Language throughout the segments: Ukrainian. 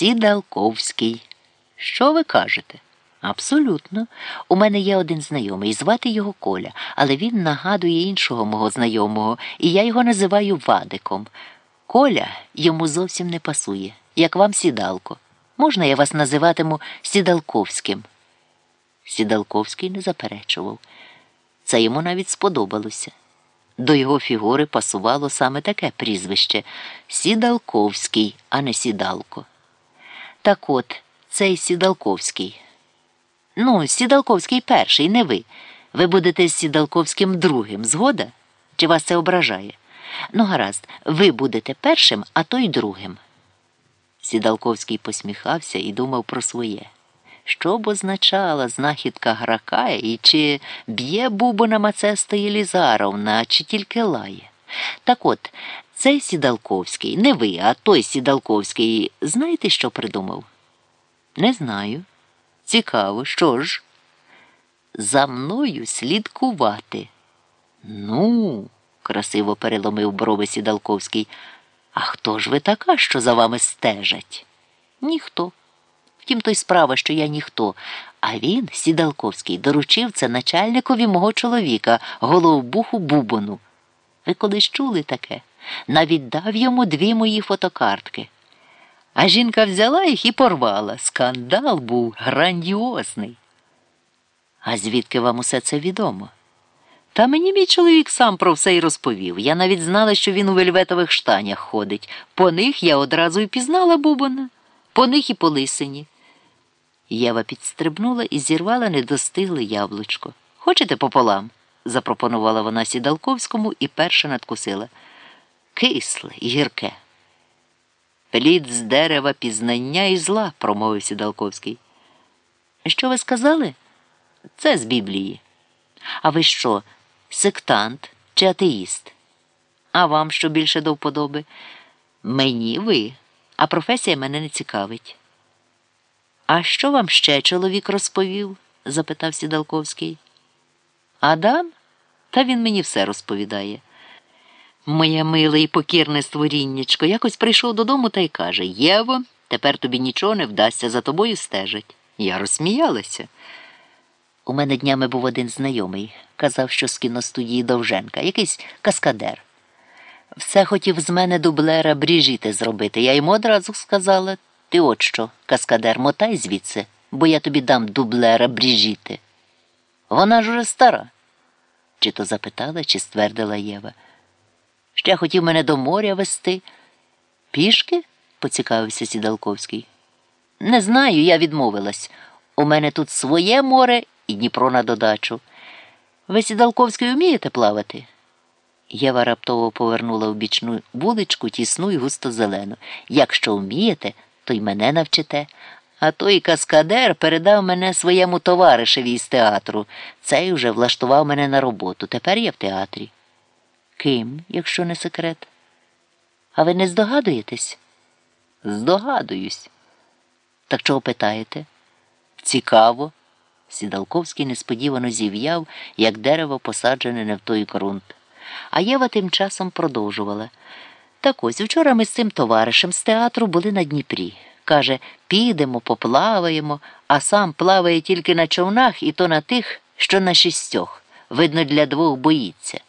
Сідалковський. Що ви кажете? Абсолютно. У мене є один знайомий, звати його Коля, але він нагадує іншого мого знайомого, і я його називаю Вадиком. Коля йому зовсім не пасує, як вам сідалко. Можна я вас називатиму Сідалковським? Сідалковський не заперечував. Це йому навіть сподобалося. До його фігури пасувало саме таке прізвище Сідалковський, а не Сідалко. Так от, цей Сідалковський. Ну, Сідалковський перший, не ви. Ви будете з Сідалковським другим, згода? Чи вас це ображає? Ну, гаразд, ви будете першим, а той другим. Сідалковський посміхався і думав про своє. Що б означала знахідка грака і чи б'є бубона Мацеста Єлізаровна, чи тільки лає? Так от, цей Сідалковський, не ви, а той Сідалковський, знаєте, що придумав? Не знаю. Цікаво, що ж? За мною слідкувати. Ну, красиво переломив брови Сідалковський. А хто ж ви така, що за вами стежать? Ніхто. Втім, то й справа, що я ніхто. А він, Сідалковський, доручив це начальникові мого чоловіка, головбуху Бубону. Ви колись чули таке? Навіть дав йому дві мої фотокартки. А жінка взяла їх і порвала. Скандал був грандіозний. А звідки вам усе це відомо? Та мені мій чоловік сам про все й розповів. Я навіть знала, що він у вельветових штанях ходить. По них я одразу й пізнала Бубона, по них і по лисині. Єва підстрибнула і зірвала недостигле яблучко. Хочете пополам? запропонувала вона сідалковському і перша надкусила. Кисле і гірке. Плід з дерева пізнання і зла, промовив Сідалковський. Що ви сказали? Це з Біблії. А ви що, сектант чи атеїст? А вам що більше до вподоби? Мені ви, а професія мене не цікавить. А що вам ще чоловік розповів? запитав Сідалковський. Адам? Та він мені все розповідає. Моє миле і покірне створіннячко якось прийшов додому та й каже Єво, тепер тобі нічого не вдасться, за тобою стежить. Я розсміялася. У мене днями був один знайомий, казав, що з кіностудії Довженка, якийсь каскадер. Все хотів з мене дублера бріжіти зробити. Я йому одразу сказала ти от що, каскадер, мотай звідси, бо я тобі дам дублера бріжіти. Вона ж уже стара. Чи то запитала, чи ствердила Єва. Ще хотів мене до моря вести. Пішки? поцікавився Сідалковський. Не знаю, я відмовилась. У мене тут своє море і Дніпро на додачу. Ви Сідалковський вмієте плавати? Єва раптово повернула в бічну вуличку тісну і густо зелену. Якщо вмієте, то й мене навчите. А той каскадер передав мене своєму товаришеві з театру. Цей уже влаштував мене на роботу. Тепер я в театрі. Ким, якщо не секрет? А ви не здогадуєтесь? Здогадуюсь. Так чого питаєте? Цікаво. Сідалковський несподівано зів'яв, як дерево посаджене не в той ґрунт. А Єва тим часом продовжувала. Так ось вчора ми з цим товаришем з театру були на Дніпрі. Каже, підемо, поплаваємо, а сам плаває тільки на човнах і то на тих, що на шістьох. Видно, для двох боїться.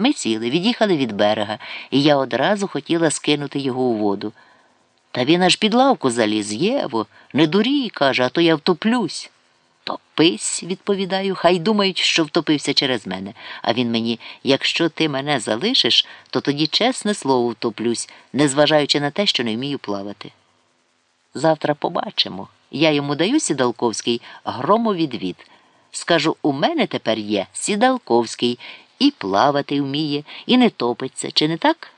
Ми сіли, від'їхали від берега, і я одразу хотіла скинути його у воду. Та він аж під лавку заліз, Єво, не дурій, каже, а то я втоплюсь. Топись, відповідаю, хай думають, що втопився через мене. А він мені, якщо ти мене залишиш, то тоді чесне слово втоплюсь, незважаючи на те, що не вмію плавати. Завтра побачимо. Я йому даю Сідалковський громовідвід. Скажу, у мене тепер є Сідалковський і плавати вміє, і не топиться, чи не так?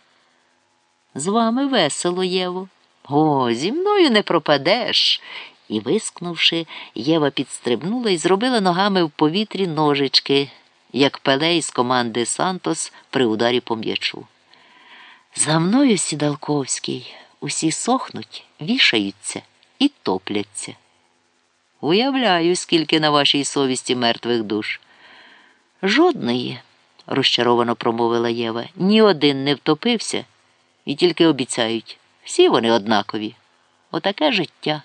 З вами весело, Єво. О, зі мною не пропадеш. І, вискнувши, Єва підстрибнула і зробила ногами в повітрі ножички, як пелей з команди Сантос при ударі по м'ячу. За мною, Сідалковський, усі сохнуть, вішаються і топляться. Уявляю, скільки на вашій совісті мертвих душ. Жодної, розчаровано промовила Єва, ні один не втопився і тільки обіцяють. Всі вони однакові. Отаке життя.